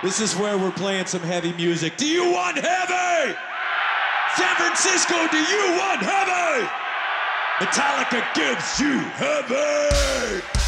This is where we're playing some heavy music. Do you want heavy? San Francisco, do you want heavy? Metallica gives you heavy.